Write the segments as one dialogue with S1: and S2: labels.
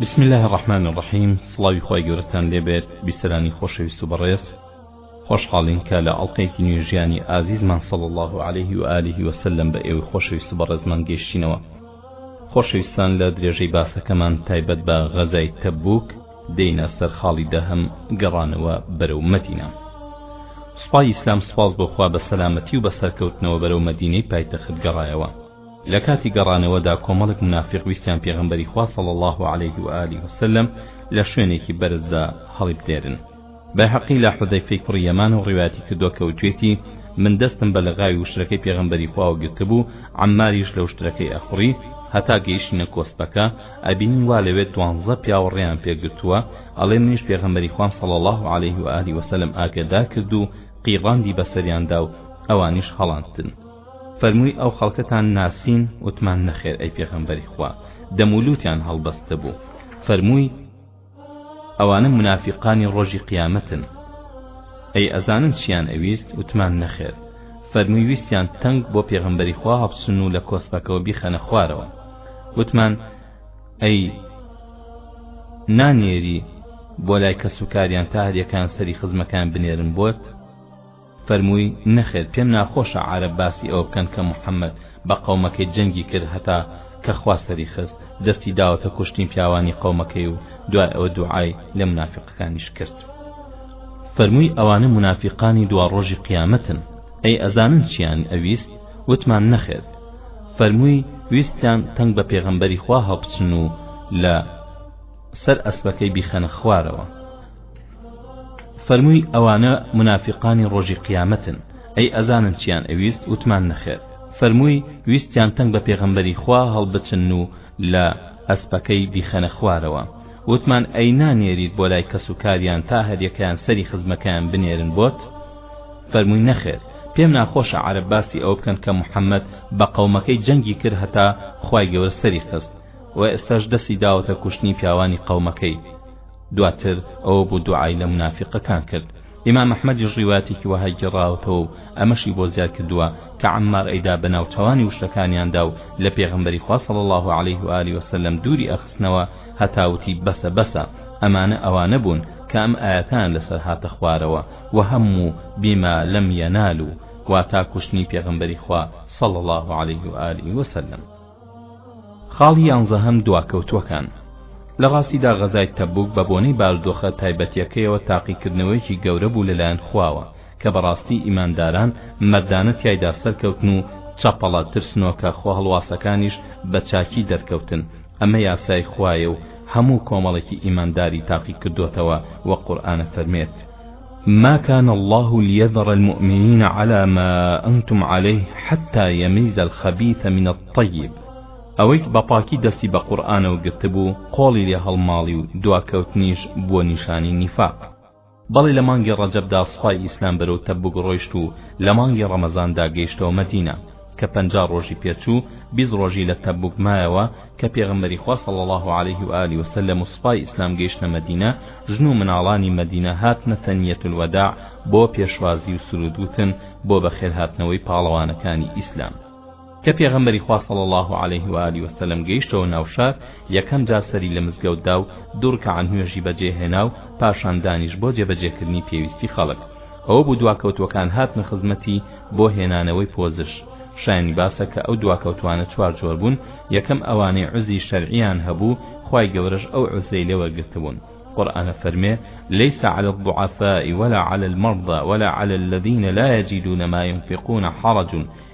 S1: بسم اللە الرحمن الرحیم سڵاوی خوای گەورەتان لێبێت بیسەرانی خۆشەویست و بەڕێز خۆشحاڵین کە لە ئەڵلقەیەکی نوێ ژیانی ئازیزمان صلی الله عليه و آله وسلم بە ئێوەی خۆشەویست و بەڕێزمان گەیشتینەوە خۆشەویستان لە درێژەی باسەکەمان تایبەت بە غەزای تەبوک دێینە سەر خاڵی دەهەم گەڕانەوە بەرەو مەدینە سوپای ئیسلام سپاس بۆخوا بە سەلامەتی و بە سەرکەوتنەوە بەرەو مەدینەی پایتەخت گەڕایەوە لە کاتی گەڕانەوەدا کۆمەڵێک مونافیق ویستیان پێغەمبەری خوا صلی اللە علیه و آله و سلم لە شوێنێکی بەرزدا هەڵیبنێرن بەیهەقی لە حوزەیفەی کوڕی یەمانەوە ڕیوایەتی کردووە کە وتوێتی من دەستم بە لەغاوی وشترەکەی پێغەمبەری خواوە گرتبوو عەمماریش لە وشترەکەی ئەخوڕی هەتا گەیشتینە کۆسپەکە ئەبینین وا لەوێ دوانزە پیاو ڕێیان پێگرتووە ئەڵێ منیش پێغەمبەری خوام صلی الله علیه و آله وسلم ئاگەدار کرد و قیڕاندی بەسەریاندا و ئەوانیش هەڵاندن فەرمووی ئەو خەڵکەتان ناسین وتمان نەخێر ئەی پێغەمبەری خوا دەم و لوتیان هەڵبەستبوو فەرمووی ئەوانە مونافیقانی ڕۆژی قیامەتن ئەی ئەزانن چیان ئەویست وتمان نەخێر فەرمووی ویستیان تەنگ بۆ پێغەمبەری خوا هەڵبسن و لە کۆسپەکەوە بیخەنە خوارەوە وتمان ئەی نانێری بۆ لای کەسوکاریان تا هەریەکان سەری خزمەکان بنێرن بۆت فەرمووی، نەخێر پێم ناخۆشە عارەب باسی ئەوە بکەن کە موحەممەد بە قەومەکەی جەنگی کرد هەتا کە خوا سەری خست، دەستی داوەتە کوشتنی پیاوانی قەومەکەی و دوای ئەوە دوعای لە مونافیقەکانیش کرد. فەرمووی، ئەوانە مونافیقانی دواڕۆژی قیامەتن، ئەی ئەزانن چییان ئەویست؟ وتمان، نەخێر. فەرمووی، ویستیان تەنگ بە پێغەمبەری خوا هەڵبچن و لە سەر ئەسپەکەی بیخەنە خوارەوە. فەرمووی ئەوانە مونافیقانی ڕۆژی قیامەتن ئەی ئەزانن چیان ئەویست وتمان نەخێر فەرمووی ویستیان تەنگ بە پێغەمبەری خوا هەڵبچن و لە ئەسپەکەی بیخەنە خوارەوە وتمان ئەی نانێریت بۆ لای کەس و کاریان تا هەریەکەیان سەری خزمەکەیان بنێرن بۆت فەرمووی نەخێر پێم ناخۆشە عەرەب باسی ئەوە بکەن کە محەممەد بە قەومەکەی جەنگی کرد هەتا خوای گەورە سەری خست و ئێستاش دەستی داوەتە کوشتنی پیاوانی قەومەکەی دواتر ئەوە بوو دوعای لە مونافیقەکان کرد ئیمام ئەحمەدیش ڕیوایەتێکی وەهای گێڕاوەتەوە و ئەمەشی بۆ زیاد کردووە کە عەممار ئەیدا بە ناوچەوانی وشکەکانیاندا و لە پێغەمبەری خوا صلی اللە علیه و آله وسلم دووری ئەخستنەوە هەتا وتی بەسە بەسە ئەمانە ئەوانە بوون کە ئەم ئایەتان لەسەر هاتە خوارەوە و هەموو بما لم ينالوا واتا کوشتنی پێغەمبەری خوا صلی اللە علیه و آله وسلم خاڵی یانزەهەم دواکەوتووەکان، لە ڕاستیدا غەزای تەبوک بە بۆنەی بارودۆخە تایبەتیەکەیەوە تاقیکردنەوەیەکی گەورە بوو لەلایەن خواوە کە بەڕاستی ئیمانداران مەردانە تیایدا سەرکەوتن و چەپەڵە ترسنۆکە خۆهەڵواسەکانیش بە چاکی دەرکەوتن ئەمە یاسای خوایە و هەموو کۆمەڵێکی ئیمانداری تاقیکردۆتەوە وە قورئان ئەفەرمێت ما کان اللە لیذر المومنین علی ما انتم علیه حتی یمیز الخبیث من الطیب ئەوەی بە پاکی دەستی بە قورئانەوە گرتبوو قۆڵی لێ هەڵماڵی و دواکەوتنیش بووە نیشانی نیفاق بەڵێ لە مانگی ڕەجەبدا سوپای ئیسلام بەرەو تەبوک ڕۆیشت و لە مانگی ڕەمەزاندا گەیشتەوە مەدینە کە پەنجا ڕۆژی پێچوو بیست ڕۆژی لە تەبوک مایەوە کە پێغەمبەری خوا صلی اللە علیه و آله وسلم و سوپای ئیسلام گەیشتنە مەدینە ژن و مناڵانی مەدینە هاتنە سەنییە الوداع بۆ پێشوازی و سرود وتن بۆ بەخێرهاتنەوەی پاڵەوانەکانی ئیسلام کە پێغەمبەری خوا صلی اللە علیه و آله وسلم گەیشتەوە ناو شار یەکەم جار سەری لە مزگەوت دا و دوو رکەعە نوێژی بەجێ هێنا و پاشان دانیشت بۆ جێبەجێکردنی پێویستی خەڵک ئەوە بوو دواکەوتووەکان هاتنە خزمەتی بۆ هێنانەوەی پۆزش، شایانی باسە کە ئەو دواکەوتووانە چوار جۆر بوون، یەکەم ئەوانەی عوزری شەرعییان هەبوو خوای گەورەش ئەو عوزرەی لێ وەرگرتبوون، قورئان ئەفەرمێ، لیس علی الضعفاء ولا علی المرضی ولا علی الذین لا یجدون ما ینفقون حرج،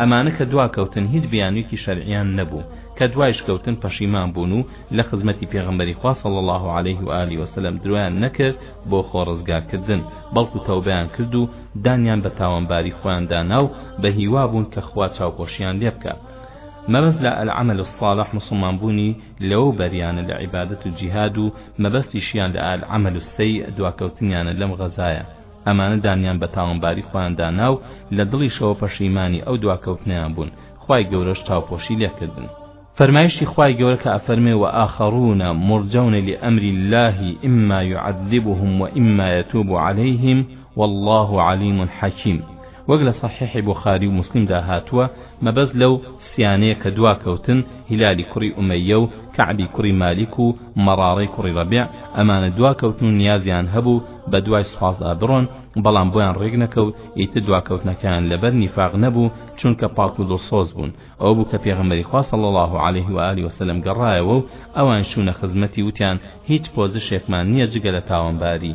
S1: ئەمانە کە دوا کەوتن هیچ بیانویەکی شەرعیان نەبوو کە دوایش کەوتن پەشیمان بوون و لە خزمەتی پێغەمبەری خوا صلی اللە علیه و آله وسلم درۆیان نەکرد بۆ خۆ ڕزگار کردن بەڵکو تەوبەیان کرد و دانیان بە تاوانباری خۆیان دانا و بە هیوا بوون کە خوا چاوپۆشیان لێ بکات مەبەست لە العمل الصالح مسلمان بوونی لەوەو بەریانە لە عیبادەت و جیهاد و مەبەستیشیان لە العمل السیئ دواکەوتنیانە لەم غەزایە ئەمانە دانیان بە تاوانباری خۆیان دانا و لە دڵیشەوە پەشیمانی ئەو دواکەوتنەیان بوون، خوای گەورەش چاوپۆشی لێکردن. فەرمایشتی خوای گەورە کە ئەفەرمێ وآخرون مرجون لامر اللە اما یعذبهم واما یتوب علیهم واللە علیم حکیم، وەک لە سەحیحی بوخاری و موسلیمدا هاتووە مەبەست لەو سیانەیە کە دوا کەوتن هیلالی کوڕی ئومەیە و کەعبی کوڕی مالیک و مەڕاڕەی کوڕی ڕەبیع ئەمانە دوا کەوتن و نیازیان هەبوو بە دوای سوپاسدا بڕۆن بەڵام بۆیان ڕێک نەکەوت ئیتر دواکەوتنەکەیان لەبەر نیفاق نەبوو چونکە پاک و دڵسۆز بوون ئەوە بوو کە پێغەمبەری خوا صلی الله علیه و آله وسلم گەڕایەوە و ئەوان شوونە خزمەتی وتیان هیچ پۆزشێکمان نییە جگە لە تاوانباری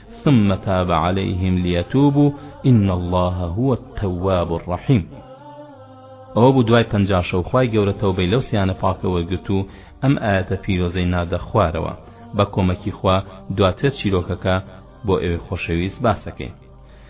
S1: ثم تاب عليهم ليتوبوا إن الله هو التواب الرحيم ئەوە بوو دوای پەنجا شەو خوای گەورە تەوبەی لەو سیانە پاکە وەرگرت و ئەم ئاەتە پیرۆزەی نادە خوارەوە بە کۆمەکی خوا دواتر چیرۆکەکە بۆ ئێوەی خۆشەویست باسەکەین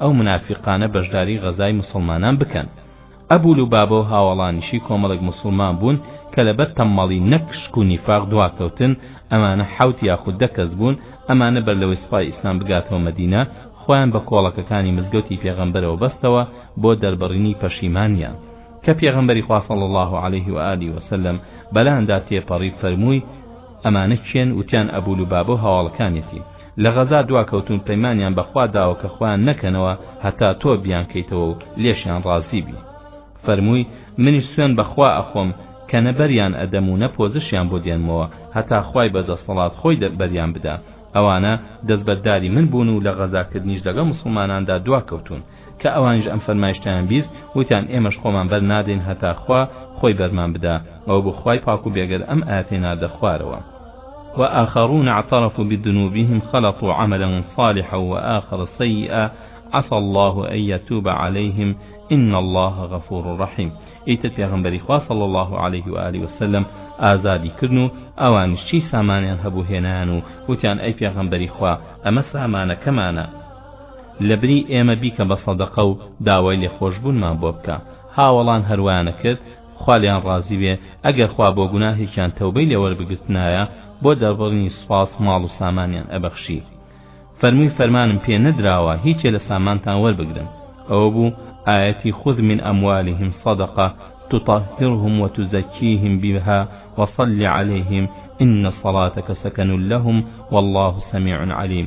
S1: ئەو منافیقانە بەشداری غەزای موسڵمانان بکەن ئەبو لوبابەو هاوەڵانیشی کۆمەڵێک موسڵمان بوون کە لەبەر تەممەڵی نەک شک و نیفاق دواکەوتن ئەمانە حەوت یاخود دە کەس بوون ئەمانە بەرلەوەی سوپای ئیسلام بگاتەوە مەدینە خۆیان بە کۆڵەکەکانی مزگەوتی پێغەمبەرەوە بەستەوە بۆ دەربڕینی پەشیمانیان کە پێغەمبەری خوا صلی اللە علیه و آله و سلم بەلاندا تێپەڕی فەرمووی ئەمانە کێن وتیان ئەبو لوبابەو هاوەڵەکانیەتی لە غەزا دواکەوتوون پەیمانیان بە خوا داوە کە خۆیان نەکەنەوە هەتا تۆ بیانکەیتەوە و لێشیان ڕازی بی فەرمووی منیش سوێن بە خوا ئەخۆم کە نە بەریان ئەدەم و نە پۆزشیان بۆ دێنمەوە هەتا خوای بە دەسەڵات خۆی بەریان بدا ئەوانە دەستبەرداری من بوون و لە غەزاکردنیش لەگەڵ موسڵماناندا دواکەوتوون کە ئەوانیش ئەم فەرمایشتەیان بیست وتیان ئێمەش خۆمان بەر نادەین هەتا خوا خۆی بەرمان بدا ئەوە بۆ خوای پاک و بێگەرد ئەم ئایەتەی ناردە خوارەوە وآخرون اعترفوا بذنوبهم خلطوا عملا صالحا وآخر سيئا عسى الله أن يتوب عليهم إن الله غفور رحيم ئیتر پێغمبەری خوا صلى الله عليه وآله وسلم ئازادی کردن و ئەوانش چی سامانیان هەبوو هێنایان و وتیان ئەی پێغمبەری خوا ئەمە سامانەکەمانە لەبری ئێمە بیکە بە سەدەقە و داوای لێخۆشبوونمان بۆ بکە هاوەڵان هەر وایان ئەکرد خوا لێیان ڕازی بێ ئەگەر خوا بۆ گوناهێکیان تەوبەی لێ وەربگرتنایە بۆ دەربڕینی سوپاس ماڵ و سامانیان ئەبەخشی فەرمووی فەرمانم پێ نەدراوە هیچێ لە سامانتان وەربگرن ئەوە بوو ئایەتی خود من ئەموالهم صدقە تطهرهم وتزكيهم بها وصل عليهم إن صلاتك سكن لهم والله سميع عليم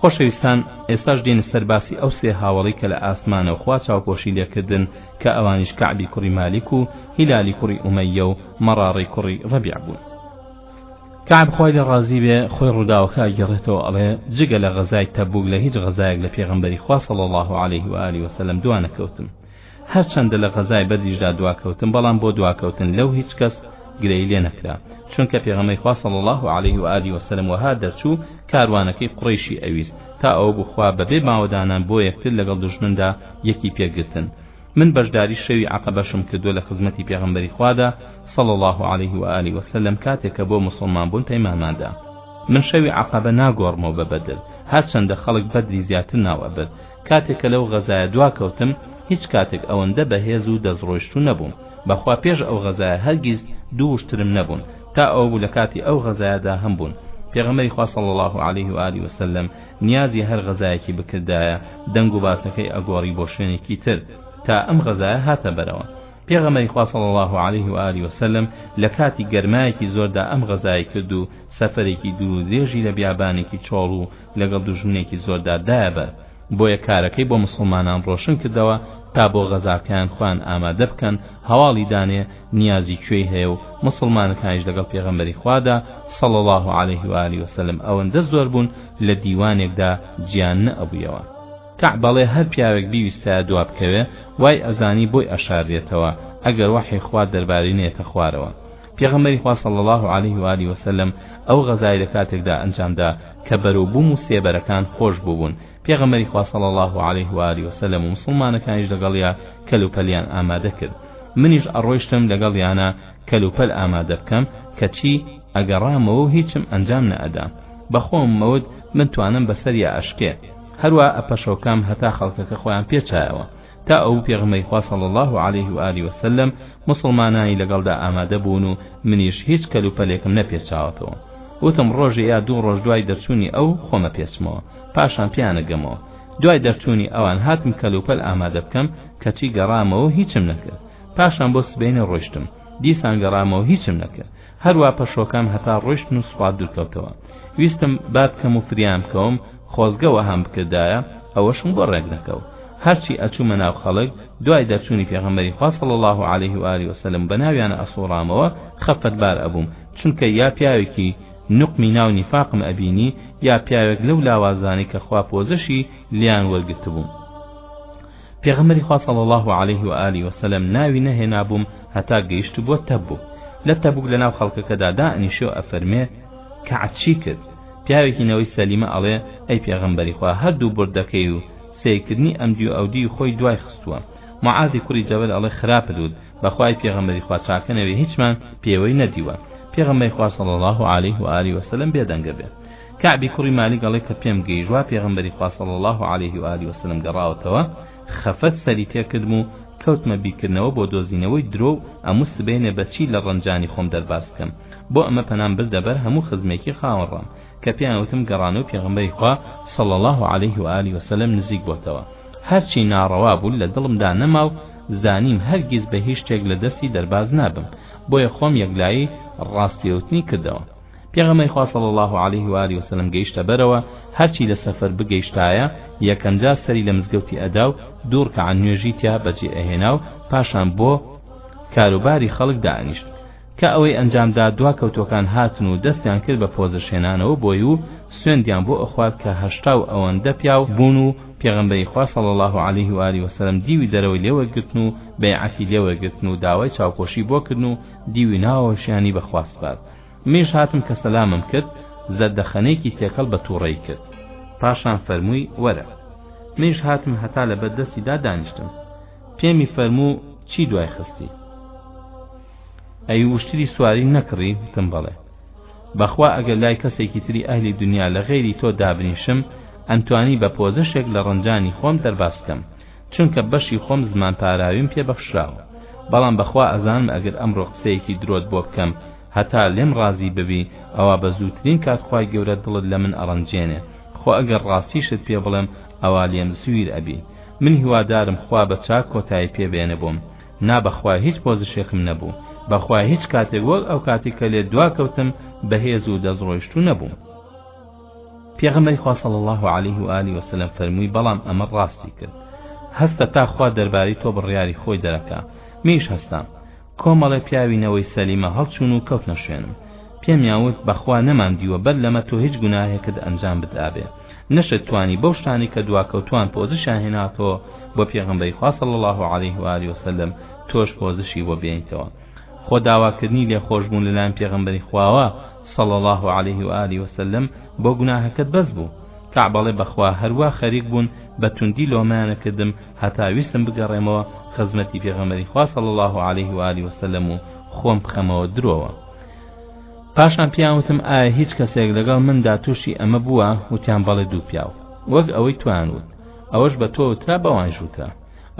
S1: خۆشەویستان ئێستاش دێنە سەر باسی ئەو سێ هاوەڵەی کە لە ئاسمانەوە خوا چاوپۆشی لێکردن کە ئەوانیش کەعبی کوڕی مالیک و هیلالی کوڕی ئومەیە و مەڕاڕەی کوڕی ڕەبیع بوون کەعب خوای لێ ڕازی بێ خۆی ڕووداوەکە ئەگەڕێتەوە ئەڵێ جگە لە غەزای تەبوک لە هیچ غەزایەک لە پێغەمبەری خوا صلی الله علیه و آله وسلم دوا نەکەوتم هەرچەندە لە غەزای بەدریشدا دواکەوتن بەڵام بۆ دواکەوتن لەو هیچ کەس گرێی لێ نەکرا چونکە پێغەمەی خوا صلی الله علیه و آله وسلم وەها دەرچوو کاروانەکەی قڕیشی ئەویست تا ئەو بخوا بەبێ ماوەدانان بۆ یەکتر لەگەڵ دژمندا یەکی پێگرتن من بەشداری شەوی عقبەشم کردو لە خزمەتی پێغەمبەری خوادا صلی الله علیه و آله وسلم کاتێک کە بۆ مسلمان بوون پەیمانماندا من شەوی عقبە ناگۆڕمەوە بە بەدر هەرچەندە خەڵک بەدری زیاتر ناو ئەبرد کاتێک کە لەو غەزایە دواکەوتم هیچ کاتێک ئەوەندە بەهێز و دەستڕۆیشتوو نەبووم، بەخوا پێش ئەو غەزایە هەرگیز دوو وشترم نەبوون، تا ئەوە بوو لە کاتی ئەو غەزایەدا هەمبوون، پێغەمبەری خوا صلی اللە علیه و آله وسلم نیازی هەر غەزایەکی بکردایە دەنگ و باسەکەی ئەگۆڕی بۆ شوێنێکی تر تا ئەم غەزایە هاتە بەرەوە. پێغەمبەری خوا صلی اللە علیه و آله وسلم لە کاتی گەرمایەکی زۆردا ئەم غەزای کرد و سەفەرێکی دوور و درێژی لە بیابانێکی چۆڵ و لەگەڵ دوژمنێکی زۆردا دایە بەر، بۆیە کارەکەی بۆ موسڵمانان ڕۆشن کردەوە تا بۆ غەزاکەیان خۆیان ئامادە بکەن، هەواڵی دانێ نیازی کوێی هەیە و موسڵمانەکانیش لەگەڵ پێغەمبەری خوادا، صلی اللە علیه و آله وسلم، ئەوەندە زۆر بوون لە دیوانێکدا جیا نەئەبوویەوە. کەعب ئەڵێ هەر پیاوێک بیویستایە دوا بکەوێ، وای ئەزانی بۆی ئەشاردێتەوە، ئەگەر وەحی خوا دەربارەی نەیەتە خوارەوە. پێغەمبەری خوا صلی اللە علیه و آله و سلم ئەو غەزای لە کاتێکدا ئەنجام دا کە بەر و بوم و سێبەرەکان خۆش بوبون پێغەمبەری خوا صلی اللە علیه و آله و سلم و موسڵمانەکانیش لەگەڵیا کەل و پەلیان ئامادە کرد منیش ئەڕۆیشتم لەگەڵیانا کەل و پەل ئامادە بکەم کەچی ئەگەڕامەوە و هیچم ئەنجام نەئەدا بەخۆم مەوت من توانم بەسەریا ئەشکێ هەروا ئەپەشۆکەم هەتا خەڵکەکە خۆیان پێچایەوە تا ئەو پێغمبەی خوا صلی اللە علیه و آله وسلم موسڵمانانی لەگەڵدا ئامادە بوون و منیش هیچ کەلوپەلێکم نەپێچاوەتەوە وتم ڕۆژێ یا دوو ڕۆژ دوای دەرچوونی ئەو خۆمە پێچمەوە پاشان پیانە گەمەوە دوای دەرچوونی ئەوان هاتم کەلوپەل ئامادە بکەم کەچی گەڕامەوە هیچم نەکرد پاشان بۆ سبەینە ڕۆشتم دیسان گەڕامەوە هیچم نەکرد هەروا پەشۆکان هەتا ڕۆیشتن و سوپا دوورکەوتەوە ویستم بابکەم و فریام بکەوم خۆزگە وەهام بکردایە ئەوەشم بۆ ڕێک نەکەوت هەرچی ئەچوومە ناو خەڵک دوای دەرچوونی پێغەمبەری خوا صلی الله علیه و آله وسلم بەناویانە ئەسوڕامەوە خەفەتبار ئەبووم چونکە یا پیاوێکی نقمی ناو نیفاقم ئەبینی یا پیاوێک لەو لاوازانەی کە خوا پۆزشی لیان وەرگرتبووم پێغەمبەری خوا صلی اللە علیه و آله و سلم ناوی نەهێنابووم هەتا گەیشتبووە تەبوک لە تەبوک لەناو خەڵکەکەدا دائەنیشێ و ئەفەرمێ کەعب چی کرد پیاوێکی نەوەی سەلیمە ئەڵێ ئەی پێغەمبەری خوا هەردوو بردەکەی و سەیرکردنی ئەمدی و ئەودی خۆی دوای خستووە معاذی کوڕی جەبل ئەڵێ خراپ لوت بەخوای پێغەمبەری خوا چاکە نەوێ هیچمان پێوەی نەدیوە پێغەمبەری خوا صلی الله علیه و آله و سلم بێدەنگە بێ کەعبی کوڕی مالیک ئەڵێ کە پێم گەیشت وا پێغەمبەری خوا صلی الله علیه و آله وسلم گەڕاوەتەوە خەفەت سەری تێکردم و کەوتمە بیرکردنەوە بۆ دۆزینەوەی درۆ و ئەموو سبەینێ بەچی لە ڕەنجانی خۆم دەرباز بکەم بۆ ئەمە پەنام بردە بەر هەموو خزمێکی خاوەن ڕام کە پێیان وتم گەڕانەوە پێغەمبەری خوا صلی الله علیه و آله وسلم نزیک بۆتەوە هەرچی ناڕەوا بوو لە دڵمدا نەما و زانیم هەرگیز بە هیچ شتێک لە دەستی دەرباز نابم بۆیە خۆم یەکلایی ڕاست پێوتنی کردەوە پێغەمبەری خوا صلی اللە علیه و آله وسلم گەیشتە بەرەوە هەرچی لە سەفەر بگەیشتایە یەکەمجا سەری لە مزگەوتی ئەدا و دوو ڕکعە نوێژی تیا بەجێ ئەهێنا و پاشان بۆ کاروباری خەڵک دانیشت کە ئەوەی ئەنجامدا دوا کەوتوەکان هاتن و دەستیان کرد بە پۆزشێنانەوە بۆی و سوێندیان بۆ ئەخوات کە هەشتا و ئەوەندە پیاو بوون و پێغەمبەری خوا صلی الله علیه و آله وسلم دیوی دەرەوەی لێوەگرتن و بەیعەتی لێوەگرتن و داوای چاوپۆشی بۆ کردن و دیوی ناوەشیانی بەخوا سپارد منیش هاتم کە سەلامم کرد، زەردەخەنەیەکی تێکەڵ بە توڕەی کرد، پاشان فەرمووی، وەرە. منیش هاتم هەتا لەبەر دەستی دا دانیشتم. پێمی فەرموو، چی دوای خستی؟ ئەی وشتری سواری نەکڕی؟ وتم، بەڵێ. بەخوا ئەگەر لای کەسێکی تری ئەهلی دنیا لە غەیری تۆ دابنیشم، ئەمتوانی بە پۆزشێک لە ڕەنجانی خۆم دەرباز بکەم، چونکە بەشی خۆم زمان پاراویم پێ بەخشراوە بەڵام بەخوا ئەزانم ئەگەر ئەمڕۆ قسەیەکی درۆت بۆ بکەم هەتا لێم ڕازی ببی ئەوا بە زووترین کات خوای گەورە دڵت لە من ئەڕەنجێنێ خۆ ئەگەر ڕاستیشت پێ بڵێم ئەوا لێم سویر ئەبی من هیوادارم خوا بە چاک کۆتایی پێ بێنێ بۆم نا بەخوا هیچ پۆزشێکم نەبوو بەخوا هیچ کاتێک وەک ئەو کاتی کە لێ دوا کەوتم بەهێز و دەست ڕۆیشتوو نەبووم پێغەمبەری خوا صلی اللە علیه و آله و سلم فەرمووی بەڵام ئەمە ڕاستی کرد هەستە تا خوا دەربارەی تۆ بڕیاری خۆی دەرەکا منیش هەستام کۆمەڵێ پیاوی نەوەی سەلیمە هەڵچوون و کەوتنە شوێنم پێمیان وت بەخوا نەمان دیوە بەر لەمە تۆ هیچ گوناهێکت ئەنجام بدابێ نەشت توانی بەو شتانی کە دواکەوتوان پۆزشیان هێناتەوە بۆ پێغمبەری خوا صلی الله عليه و آله وسلم تۆش پۆزشی بۆ بێنیتەوە خۆ داواکردنی لێخۆشبوون لەلایەن پێغمبەری خواوە صلی اللە علیه و آله و سلم، بۆ گوناهەکەت بەس بوو؟ کەعب ئەڵێ بەخوا هەروا خەریک بوون بە توندی لۆمەیان ئەکردم هەتا ویستم بگەڕێمەوە خزمەتی پێغەمبەری خوا صلی اللە علیه و آله و سلم و خۆم بخەمەوە درۆوە پاشان پیان وتم ئایا هیچ کەسێک لەگەڵ مندا تووشی ئەمە بووە وتیان بەڵێ دوو پیاو وەک ئەوەی توان وت ئەوەش بە تۆ وترا بەوانش وترا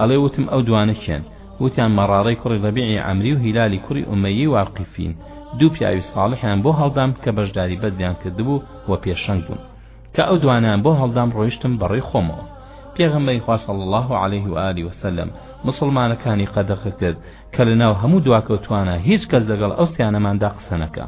S1: ئەڵێ وتم ئەو دوانە کێن؟ وتیان مەڕارەی کوڕی ڕەبیعی عەمری و هیلالی کوڕی ئومەیەی واقیفین، دوو پیاوی ساڵحیان بۆ هەڵدام کە بەشداری بەدریان کردبوو و پێشەنگ بوون. کە ئەو دوانەیان بۆ هەڵدام ڕۆیشتم بەڕێی خۆمەوە. پێغەمبەری خوا صلی اللە علیه و آله و سلم موسڵمانەکانی قەدەغە کرد کە لەناو هەموو دواکەوتوانە هیچ کەس لەگەڵ ئەو سیانەماندا قسە نەکا.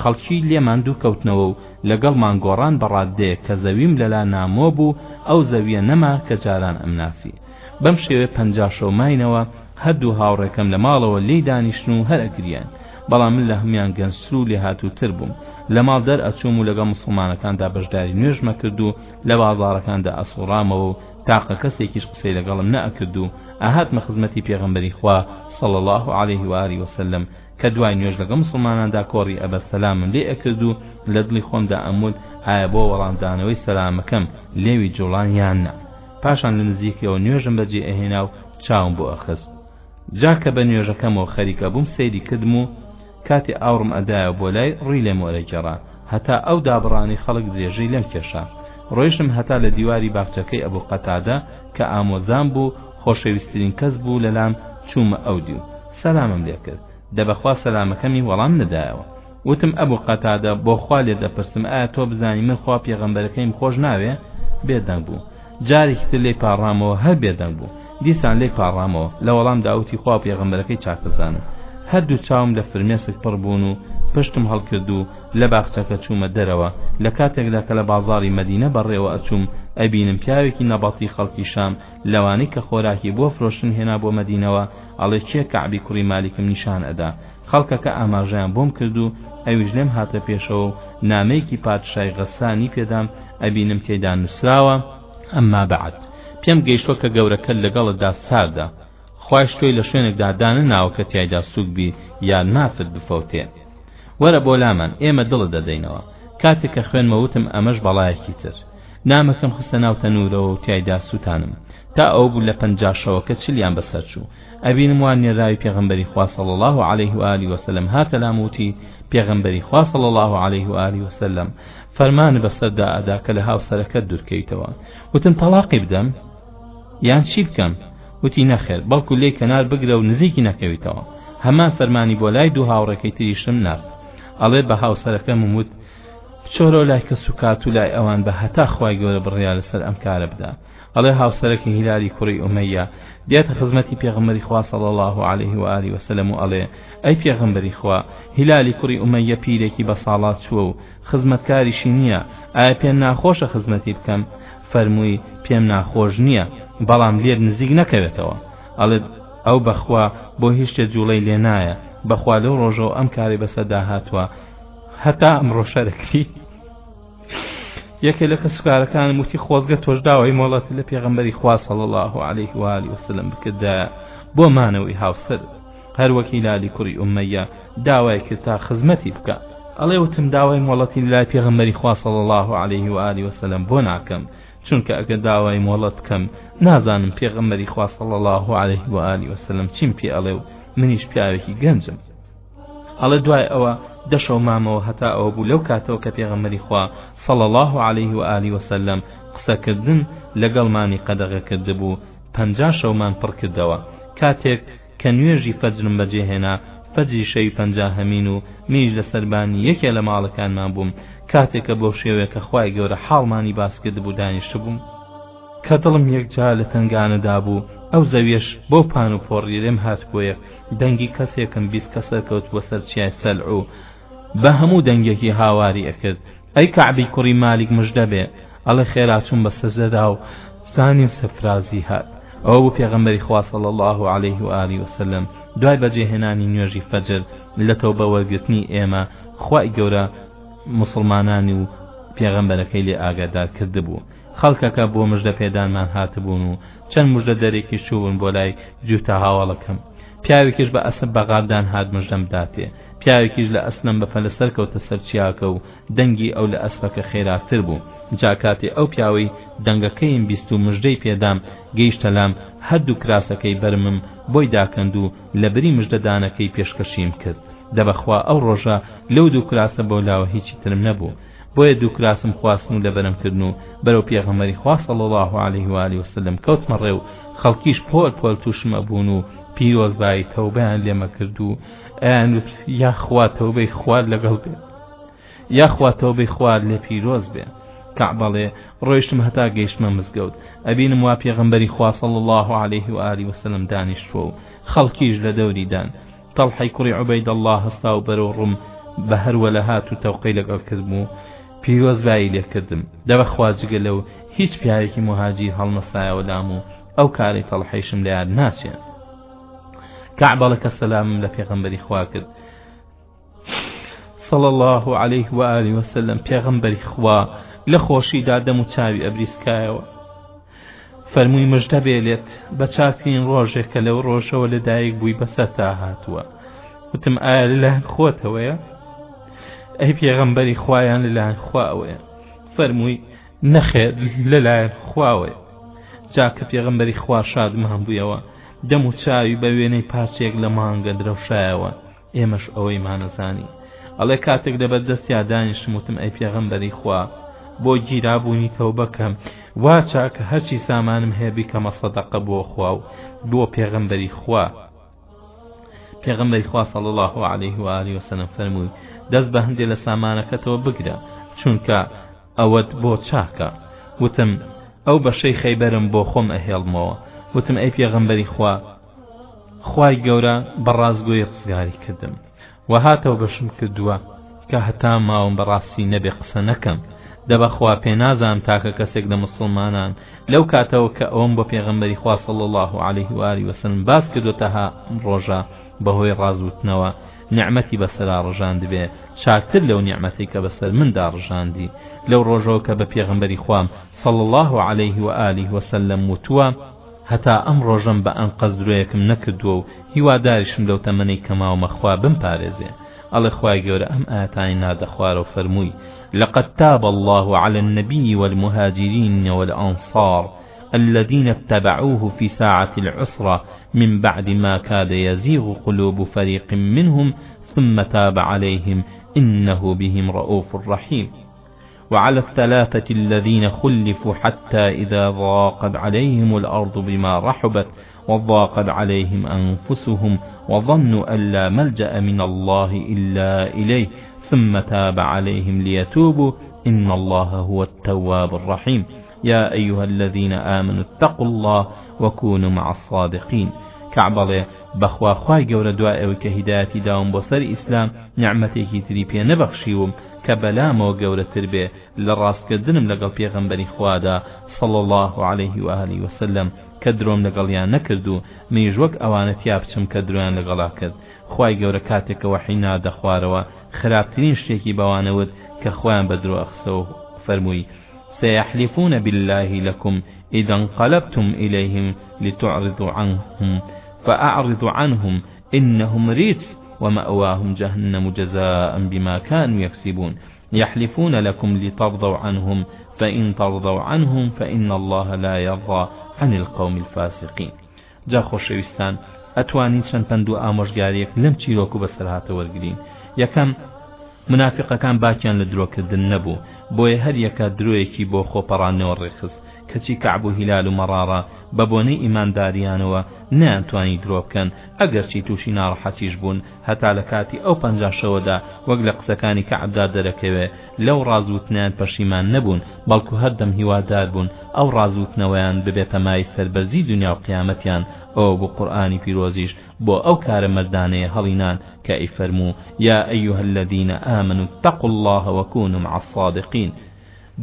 S1: خەڵکی لێمان دوور کەوتنەوە و لەگەڵمان گۆڕان بە ڕاددەیەک کە زەویم لەلا نامۆ بوو، ئەو زەوییە نەما کە جاران ئەمناسی. بەم شێوەیە پەنجا شەو ماینەوە، هەر دوو هاوڕێکەم لە ماڵەوە لێی دانیشتن و هەر ئەگریان. بەڵام من لە هەموویان گەنجتر و لێهاتووتر بووم. لە ماڵ دەرئەچووم و لەگەڵ موسڵمانەکاندا بەشداری نوێژم ئەکرد و لە بازاڕەکاندا ئەسووڕامەوە و تاقە کەسێکیش قسەی لەگەڵم نەئەکرد و ئەهاتمە خزمەتی پێغەمبەری خوا صلی اللە علیه و آله و سلم کە دوای نوێژ لەگەڵ موسڵماناندا کۆڕی ئەبەس سەلامم لێ ئەکرد و لە دڵی خۆمدا ئەموت ئایا بۆ وەڵامدانەوەی سەلامەکەم لێوی جوڵان یان نا پاشان لە نزیکەوە نوێژم بەجێ ئەهێنا و چاوم بۆ ئەخست جا کە بە نوێژەکەمەوە خەریکە بووم سەیری کردم و کاتی ئاوڕم ئەدایە بۆ لای ڕوی لێم وەرەگێڕا هەتا ئەو دابڕانی خەڵک درێژەی لێم کێشا ڕۆیشتم هەتا لە دیواری باخچەکەی ئەبوو قەتادە کە ئامۆزان بوو خۆشەویستترین کەس بوو لەلام چوومە ئەو دیو سەلامم لێ کرد دە بەخوا سەلامەکەمی وەڵام نەدایەوە وتم ئەبو قەتادە بۆخوا لێ دەپرسم ئایا تۆ بزانی من خوا پێغەمبەرەکەیم خۆش ناوێ بێدەنگ بوو جارێکی تر لێی پاڕامەوە هەر بێدەنگ بوو دیسان لێی پاڕامەوە لە وەڵام داوتی خوا پێغەمبەرەکەی چاکەزانم هەردوو چاوم لە فرمێسک پڕ بوون و پشتم هەڵکرد و لە باخچەکە چوومە دەرەوە لە کاتێکدا کە لە بازاری مەدینە بەڕێوە ئەچووم ئەبینم پیاوێکی نەبەتی خەڵکی شام لەوانەی کە خۆراکی بۆ فرۆشتن هێنا بۆ مەدینەوە ئەڵێ کێ کەعبی کوڕی مالیکم نیشان ئەدا خەڵکەکە ئاماژەیان بۆم کرد و ئەویش لێم هاتە پێشەوە و نامەیەکی پادشای غەسانی پێدام ئەبینم تێیدا نووسراوە ئەمما بەعد پێم گەیشتوە کە گەورەکەت لەگەڵتدا ساردە خوایش تۆی لە شوێنێکدا دانەناوە کە تیایدا سووک بی یان مافت بفەوتێ وەرە بۆ لامان ئێمە دڵت دەدەینەوە. کاتێک کە خوێنمە وتم ئەمەش بەڵایەکی تر. نامەکەم خستە ناو تەنوورەوە و تیایدا سووتانم. تا ئەوە بوو لە پەنجا شەوەکە چلیان بەسەر چوو. ئەبینم وا نێراوی پێغەمبەری خوا صلی اللە علیه و آله و سلم هاتە لام و وتی، پێغەمبەری خوا صلی اللە علیه و آله و سلم فەرمانت بەسەردا ئەدا کە لە هاوسەرەکەت دوورکەیتەوە. وتم تەڵاقی بدەم؟ یان چی بکەم وتی نەخێر بەڵکو لێی کەنار بگرە و نزیکی نەکەویتەوە هەمان فەرمانی بۆ لای دوو هاوڕێکەی تریشم نارد ئەڵێ بە هاوسەرەکەمم وت بچۆرە لای کەس و کات و لای ئەوان بە هەتا خوای گەورە بڕیار لەسەر ئەم کارە بدا ئەڵێ هاوسەرەکە هیلالی کوڕی ئومەیە دێتە خزمەتی پێغمبەری خوا صلی الله عليه و آله وسلم و ئەڵێ ئەی پێغمبەری خوا هیلالی کوڕی ئومەیە پیرێکی بە ساڵات چووە و خزمەتکاریشی نییە ئایا پێ ناخۆشە خزمەتی بکەم فەرمووی پێم ناخۆش نیە بەڵام لێت نزیک نەکەوێتەوە ئەڵێت ئەو بەخوا بۆ هیچ شتێ جوڵەی لێ نایە بەخوا لەو ڕۆژەوە ئەم کارەی بەسەردا هاتووە هەتا ئەمڕۆ شەرەکری یەکێ لە کەسوکارەکانم وتی خۆزگە تۆش داوای مۆڵەت لە پێغەمبەری خوا صلی الله عليه و آله وسلم بکردایە بۆ مانەوەی هاوسەرت هەر وەک هیلالی کوڕی ئومەیە داوای کرد تا خزمەتی بکات ئەڵێ وتم داوای مۆڵەتی لای پێغەمبەری خوا صلی الله علیه و آله و سلم بۆ ناکەم چونکە ئەگەر داوای مۆڵەت بکەم نازانم پێغەمبەری خوا صلی الله علیه و آله و سلم چیم پێ ئەڵێ و منیش پیاوێکی گەنجم ئەڵێ دوای ئەوە دەشەو مامەوە هەتا ئەوە بوو لەو کاتەوە کە پێغەمبەری خوا صلی الله علیه و آله و سلم قسەکردن لەگەڵمانی قەدەغە کردبوو پەنجا شەومان پڕ کردەوە کاتێک کە نوێژی فەجرم بەجێ هێنا فەجری شەوی پەنجاهەمین و منیش لە سەربانی یەکێ لە ماڵەکانمان بووم کاتێ کە بەو شێوەیە کە خوای گەورە حاڵمانی باس کردبوو دانیشتبووم کە دڵم یەکجا لە تەنگانەدا بوو ئەو زەویەش بەو پان و پۆڕیەم هاتبووە یەک دەنگی کەسێکم بیست کە سەرکەوتبووە سەر چیای سەلع و بە هەموو دەنگێکی هاواری ئەکرد ئەی کەعبی کوڕی مالیک مژدە بێ ئەڵێ خێرا چووم بە سەجدەدا و زانیم سەرفرازی هات ئەوە بوو پێغەمبەری خوا صلی الله علیه و آله وسلم دوای بەجێهێنانی نوێژی فەجر لە تەوبە وەرگرتنی ئێمە خوای گەورە مسلمانانی و پێغەمبەرەکەی لێ ئاگادار کردبوو خەڵکەکە بۆ مژدە پێدانمان هاتبوون و چەند مژدە دەرێکیش چووبوون بۆ لای جووتە هاوەڵەکەم پیاوێکیش بە ئەسپ بە غابدان هات مژدەم داتێ پیاوێکیش لە ئەسنەم بە پەلە سەر کەوتە سەر چیاکە و دەنگی ئەو لە ئەسپەکە خێراتر بوو جا کاتێ ئەو پیاوەی دەنگەکەیم بیست و مژدەی پێدام گەیشتە لام هەردوو کراسەکەی بەرمم بۆی داکەند و لە بری مژدەدانەکەی پێشکەشیم کرد دەبەخوا ئەو ڕۆژە لەو دوو کراسە بەولاوە هیچی ترم نەبوو بۆیە دوو کراسم خواستن و لەبەرم کردن و بەرەو پێغەمبەری خوا صلی اللە علیه و آله وسلم کەوتمە ڕێ و خەڵکیش پۆل پۆل تووشم ئەبوون و پیرۆزبایی تەوبەیان لێمە کرد و ئەیان وت یاخوا تەوبەی خوار لەگەڵ بێت یاخوا تەوبەی خوار لێ پیرۆز بێت کەعبەڵێ ڕۆیشتم هەتا گەیشتمە مزگەوت ئەبینم وا پێغەمبەری خوا صلی الله عليه و آله وسلم دانیشتووە و خەڵکیش لە دەوریدان تەڵحەی کوڕی عوبەیدەڵڵا هەستا و بەرەو ڕووم بە هەرولە هات و تەوقەی لەگەڵ کردم و پیرۆزبایی لێ کردم، دە بە خوا جگە لەو هیچ پیاوێکی موهاجیر هەڵنەسایەوە لام و ئەو کارەی تەڵحەیشم لە یاد ناچێ. کەعبەڵەکە سەلامم لە پێغەمبەری خوا کرد صلى الله عليه وآله وسلم پێغەمبەری خوا لە خۆشیدا دەم و چاوی ئەبریسکایەوە فەرمووی مژدە بێ لێت بە چاکترین ڕۆژێک کە لەو ڕۆژەوە لەدایک بووی بەسەرتا هاتووە وتم ئایا لەلایەن خۆتەوەیە ئەی پێغەمبەری خوایان لەلایەن خواوەیە فەرمووی نەخێر لەلایەن خواوەیە جا کە پێغەمبەری خوا شادمان بوویەوە دەم و چاوی بە وێنەی پارچێک لە مانگە درەوشایەوە ئێمەش ئەوەیمانەزانی ئەڵێ کاتێک لەبەر دەستیا دانیشتم وتم ئەی پێغەمبەری خوا بۆ گیرابوونی تەوبەکەم وا چاکە هەرچی سامانم هەیە بیکەمە سەدەقە بۆ خوا و بۆ پێغەمبەری خوا پێغەمبەری خوا صلی الله علیه و آله وسلم فەرمووی دەست بە هەندێ لە سامانەکەتەوە بگرە چونکە ئەوەت بۆ چاکە وتم ئەو بەشەی خەیبەرم بۆ خۆم ئەهێڵمەوە وتم ئەی پێغەمبەری خوا خوای گەورە بە ڕاستگۆی ڕزگاری کردم و هاتەوە بەشم کردووە کە هەتا ماوم بەڕاستی نەبێ قسە نەکەم دەبەخوا پێ نازانم تاکە کەسێک لە مسلمانان لەو کاتەوە کە ئەوم بۆ پێغەمبەری خوا صلی الله عليه و آله وسلم باس کردو تەها ڕۆژە بەهۆی ڕازوتنەوە نعمەتی بەسەرا ڕژاندبێ چاکتر لەو نعمەتی کە بەسەر مندا ڕژاندی لەو ڕۆژەوە کە بە پێغەمبەری خوام صلی الله عليه و آله وسلم وتووە هەتا ئەم ڕۆژەم بە ئەنقەست درۆیەکم نەکردووە و هیواداریشم لەو تەمەنەی کە ماومە خوا بمپارێزێ ئەڵێ خوای گەورە ئەم ئایەتانەی ناردە خوارە و فەرمووی لقد تاب اللە علی النبی والمهاجرین والانصار الذین اتبعوه فی ساعة العسرة من بعد ما کاد یزیغ قلوب فریق منهم ثم تاب علیهم انه بهم رؤوف رحیم وعلى الثلاثة الذين خلفوا حتى إذا ضاقت عليهم الأرض بما رحبت وضاقت عليهم أنفسهم وظنوا أن لا ملجأ من الله إلا إليه ثم تاب عليهم ليتوبوا إن الله هو التواب الرحيم یا ایها الذین آمنوا اتقوا الله وکونوا مع الصادقین کەعب ئەڵێ بەخوا خوای گەورە دوای ئەوەی کە هیدایەتی داوم بۆ سەر ئیسلام نیعمەتێکی تری پێ نەبەخشیوم کە بەلامەوە گەورەتر بێ لە ڕاستکردنم لەگەڵ پێغەمبەری خوادا صلی الله علیه و آله وسلم کە درۆم لەگەڵیان نەکرد و منیش وەک ئەوانە تیا بچم کە درۆیان لەگەڵا کرد خوای گەورە کاتێکە وەحی ناردە خوارەوە خراپترین شتێکی بەوانەوت کە خۆیان بە درۆ ئەخسەوە فەرمووی سيحلفون بالله لكم إذا انقلبتم إليهم لتعرضوا عنهم فأعرضوا عنهم إنهم رجس ومأواهم جهنم جزاء بما كانوا يكسبون يحلفون لكم لترضوا عنهم فإن ترضوا عنهم فإن الله لا يرضى عن القوم الفاسقين جا خۆشەویستان ئەتوانین چەند پەند و ئامۆژگاریەک لەم چیرۆک و بەسەرهاتە وەرگرین یەکەم منافقەکان باکیان لە درۆکردن نەبوو بۆیە هەر یەکە درۆیەکی بۆ خۆ پەڕاندنەوە ڕێکخست کەچی کەعب و هیلال و مەڕاڕە بە بۆنەی ئیمانداریانەوە نەیانتوانی درۆ بکەن ئەگەرچی تووشی ناڕەحەتیش بوون هەتا لە کاتی ئەو پەنجا شەوەدا وەک لە قسەکانی کەعبدا دەرەکەوێ لەو ڕاز وتنەیان پەشیمان نەبوون بەڵکو هەردەم هیوادار بوون ئەو ڕاز وتنەوەیان ببێتە مایەی سەربەرزی دونیا و قیامەتیان ئەوە بوو قورئانی پیرۆزیش بۆ ئەو کارە مەردانەیە هەڵینان کە ئەیفەرموو یا ایها الذین آمنوا اتقوا اللە وکونوا مع الصادقین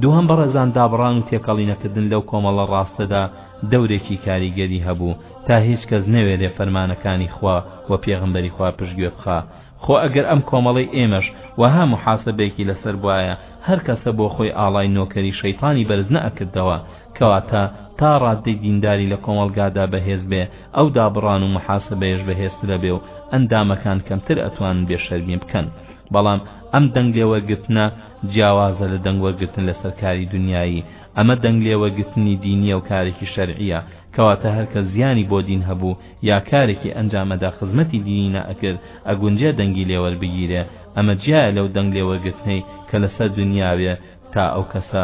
S1: دووهەم بەڕێزان دابڕان و تێکەڵینەکردن لەو کۆمەڵە ڕاستەدا دەورێکی کاریگەری هەبوو تا هیچ کەس نەوێرێ فەرمانەکانی خوا و پێغەمبەری خوا پشتگوێ بخا خۆ ئەگەر ئەم کۆمەڵەی ئێمەش وەها موحاسەبەیەکی لەسەر بوایە هەر کەسە بۆ خۆی ئاڵای نۆکەری شەیتانی بەرز نەئەکردەوە کەواتە تا ڕاددەی دینداری لە کۆمەڵگادا بەهێز بێ ئەو دابڕان و موحاسەبەیەش بەهێزترە بێ و ئەندامەکان کەمتر ئەتوانن بێ شەرمی بکەن بەڵام ئەم دەنگ لێوەرگرتنە جیاوازە لە دەنگ وەرگرتن لەسەر کاری دنیایی ئەمە دەنگ لێوەرگرتنی دینیە و کارێکی شەرعیە کەواتە هەرکەس زیانی بۆ دین هەبوو یا کارێکی ئەنجامەدا خزمەتی دینی نا ئەکرد ئەگونجێ دەنگی لێ وەربگیرێ ئەمە جیایە لەو دەنگ لێ وەرگرتنەی کە لەسەر دونیا بێ تا ئەو کەسە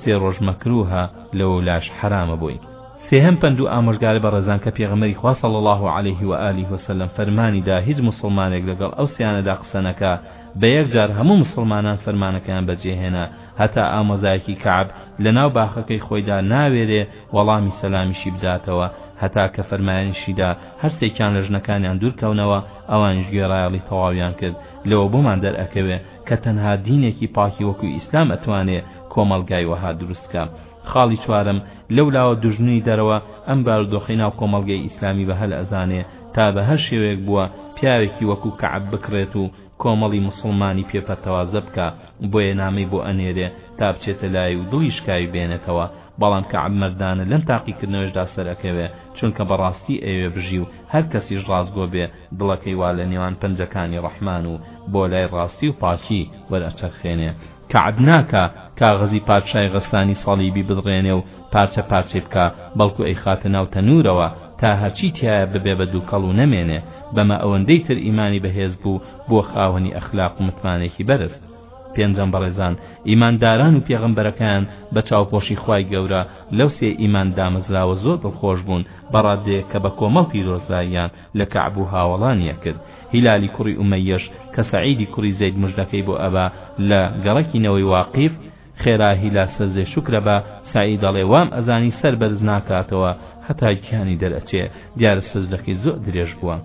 S1: سێ ڕۆژ مەکروهە لەوەو لاش حەرامە بۆی. سێهەم پەند و ئامۆژگارە بەڕێزان کە پێغەمبەری خوا صلی اللە علیه و آله و سلم فەرمانی دا هیچ موسڵمانێک لەگەڵ ئەو سیانەدا قسە نەکا بە یەک جار هەموو موسڵمانان فەرمانەکەیان بەجێهێنا هەتا ئامۆزایەکی کەعب لەناو باخەکەی خۆیدا ناوێرێ وەڵامی سەلامیشی بداتەوە هەتا کە فەرمایانیشی دا هەر سێکیان لە ژنەکانیان دوور کەونەوە ئەوانیش گوێڕایەڵی تەواویان کرد لەوە بۆمان دەرئەکەوێ کە تەنها دینێکی پاکی وەکو ئیسلام ئەتوانێ کۆمەڵگای وەها دروست کا خاڵی چوارەم لەولاوە دوژمنی دەرەوە ئەم بارودۆخەی ناو کۆمەڵگەی ئیسلامی بە هەل ئەزانێ تا بە هەر شێوەیەک بووە پیاوێکی وەکو کەعب بکڕێت و کۆمەڵی موسڵمانی پێ پەرتەوازە بکا بۆیە نامەی بۆ ئەنێرێ تا بچێتە لای و دڵی شکاوی بێنێتەوە بەڵام کەعب مەردانە لەم تاقیکردنەوەشدا سەرئەکەوێ چونکە بەڕاستی ئەیەوێ بژی و هەر کەسیش ڕاستگۆ بێ دڵەکەی وا لە نێوان پەنجەکانی ڕەحمان و بۆ لای ڕاستی و پاکی وەرئەچەرخێنێ کەعب ناکا کاغەزی پادشای غەسانی سەڵیبی بدڕێنێ و پارچە پارچەی بکا، بەڵکو ئەیخاتە ناو تەنوورەوە تا هەرچی تیایە ببێ بە دووکەڵ و نەمێنێ، بەمە ئەوەندەی تر ئیمانی بەهێز بوو، بووە خاوەنی ئەخلاق و متمانەیەکی بەرز. پێنجەم، بەڕێزان ئیمانداران و پێغەمبەرەکەیان بە چاوپۆشی خوای گەورە لەو سێ ئیمان دامەزراوە زۆر دڵخۆش بوون بە ڕادەیەک کە بە کۆمەڵ پیرۆزباییان لە کەعب و هاوەڵان ی ئەکرد، هیلالی کوڕی ئومەیەش کە سەعیدی کوڕی زەید مژدەکەی بۆ ئەبا لە گەڕەکی نەوەی واقیف، خێرا هیلا سەرزێ شوکرە بە سەعید ئەڵێ وام ئەزانی سەر بەرز ناکاتەوە هەتا گیانی دەرئەچێ، دیارە سەجدەکەی زۆر درێژ بووە.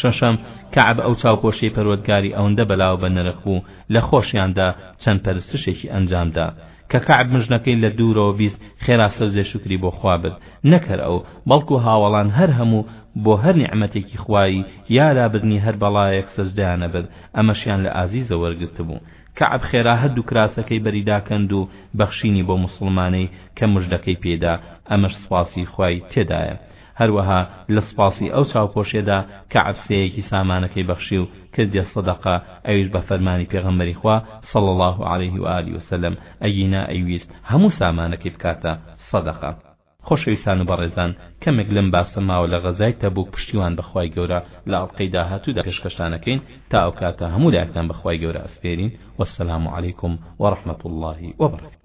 S1: شەشەم، کەعب ئەو چاوپۆشیەی پەروەردگاری ئەوەندە بەلاوە بە نرخ بوو لە خۆشیاندا چەند پەرستشێکی ئەنجامدا، کە کەعب مژنەکەی لە دوورەوە بیست خێرا سەوزێ شوکری بۆ خوا برد نەک هەر ئەو بەڵکو هاوەڵان هەر هەموو بۆ هەر نیعمەتێکی خوایی یا لابردنی هەر بەڵایەک سەجدەیان ئەبرد ئەمەشیان لە ئازیزە وەرگرتبوو کەعب خێرا هەردوو کراسەکەی بەریدا کەند و بەخشینی بۆ موسڵمانەی کە مژدەکەی پێیدا ئەمەش سوپاسی خوای تێدایە هەروەها لە سپاسی ئەو چاوپۆشێدا کەعب سێیەکی سامانەکەی بەخشی و کردیە سەدەقە، ئەویش بە فەرمانی پێغەمبەری خوا صلی اللە علیه و آله وسلم، ئەگینا ئەیویست هەموو سامانەکەی بکاتە سەدەقە. خۆشەویستان و بەڕێزان کەمێک لەم باسە ماوە لە غەزای تەبوک پشتیوان بە خوای گەورە لە ئەڵقەی داهاتوودا پێشکەشتان ئەکەین تا ئەو کاتە هەموو لایەکتان بە خوای گەورە ئەسپێرین والسلام علیکم ورحمە اللە وبرکاته.